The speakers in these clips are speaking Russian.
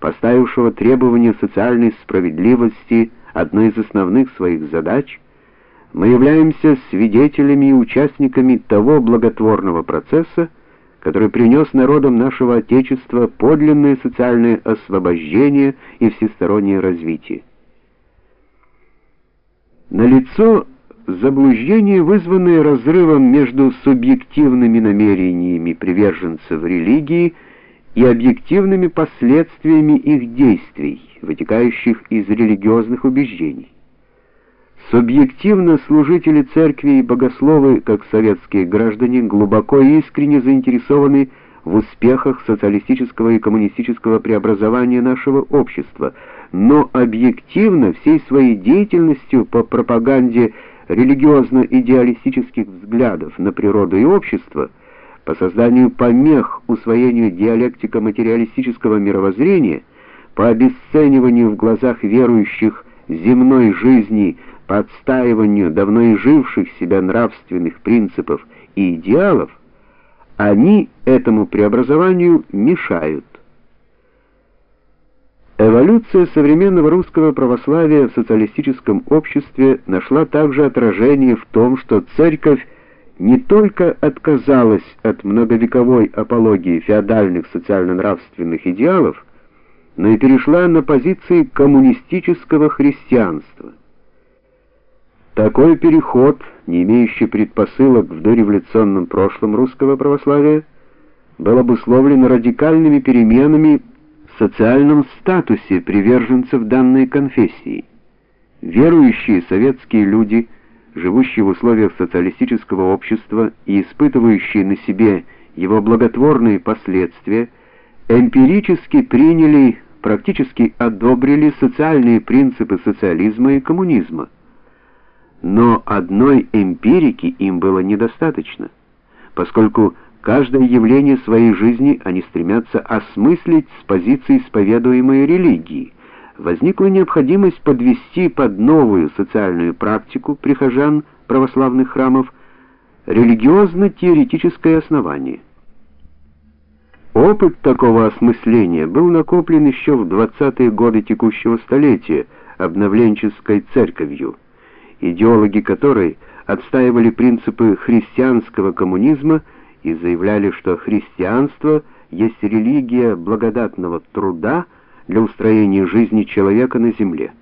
поставившего требование социальной справедливости одной из основных своих задач, мы являемся свидетелями и участниками того благотворного процесса, который принес народам нашего Отечества подлинное социальное освобождение и всестороннее развитие. Налицо заблуждение, вызванное разрывом между субъективными намерениями приверженцев религии и объективными последствиями их действий, вытекающих из религиозных убеждений. Субъективно служители церкви и богословы, как советские граждане, глубоко и искренне заинтересованы в успехах социалистического и коммунистического преобразования нашего общества, но объективно всей своей деятельностью по пропаганде религиозно-идеалистических взглядов на природу и общество, по созданию помех усвоению диалектико-материалистического мировоззрения, по обесцениванию в глазах верующих земной жизни, по отстаиванию давно изживших себя нравственных принципов и идеалов, они этому преобразованию мешают. Эволюция современного русского православия в социалистическом обществе нашла также отражение в том, что церковь не только отказалась от многовековой апологии феодальных социально-нравственных идеалов, но и перешла на позиции коммунистического христианства. Такой переход, не имеющий предпосылок в дореволюционном прошлом русского православия, был обусловлен радикальными переменами социальном статусе приверженцев данной конфессии. Верующие советские люди, живущие в условиях социалистического общества и испытывающие на себе его благотворные последствия, эмпирически приняли, практически одобрили социальные принципы социализма и коммунизма. Но одной эмпирики им было недостаточно, поскольку Каждое явление своей жизни они стремятся осмыслить с позиции исповедуемой религии. Возникла необходимость подвести под новую социальную практику прихожан православных храмов религиозно-теоретическое основание. Опыт такого осмысления был накоплен еще в 20-е годы текущего столетия обновленческой церковью, идеологи которой отстаивали принципы христианского коммунизма и заявляли, что христианство есть религия благодатного труда для устроения жизни человека на земле.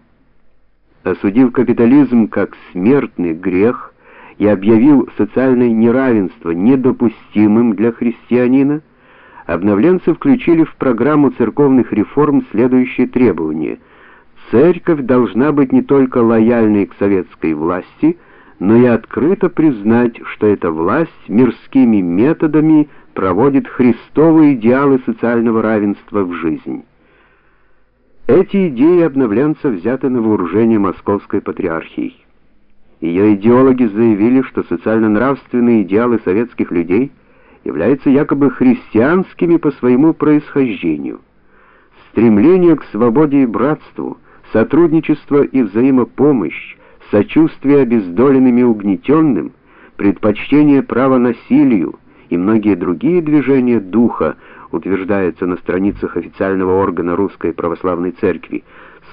Осудив капитализм как смертный грех и объявил социальное неравенство недопустимым для христианина, обновленцы включили в программу церковных реформ следующие требования: церковь должна быть не только лояльной к советской власти, но и открыто признать, что эта власть мирскими методами проводит христовые идеалы социального равенства в жизнь. Эти идеи обновленцев взяты на вооружение Московской патриархией. Ее идеологи заявили, что социально-нравственные идеалы советских людей являются якобы христианскими по своему происхождению. Стремление к свободе и братству, сотрудничество и взаимопомощь, сочувствие обездоленным и угнетенным, предпочтение права насилию и многие другие движения духа, утверждается на страницах официального органа Русской Православной Церкви,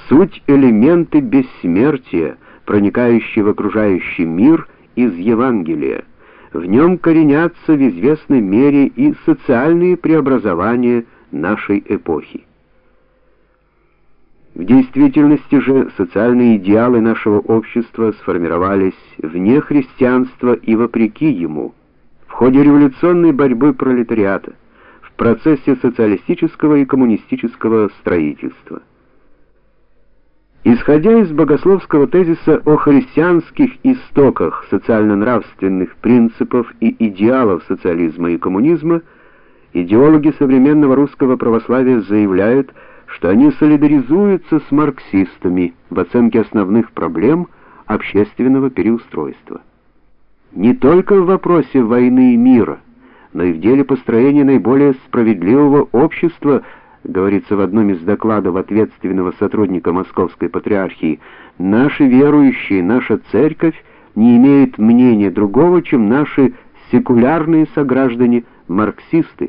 суть элементы бессмертия, проникающие в окружающий мир из Евангелия. В нем коренятся в известной мере и социальные преобразования нашей эпохи. В действительности же социальные идеалы нашего общества сформировались вне христианства и вопреки ему, в ходе революционной борьбы пролетариата, процессе социалистического и коммунистического строительства. Исходя из богословского тезиса о христианских истоках социально-нравственных принципов и идеалов социализма и коммунизма, идеологи современного русского православия заявляют, что они солидаризуются с марксистами в оценке основных проблем общественного переустройства. Не только в вопросе войны и мира, но и в деле построения наиболее справедливого общества, говорится в одном из докладов ответственного сотрудника Московской патриархии, наши верующие, наша церковь не имеет мнения другого, чем наши секулярные сограждане марксисты.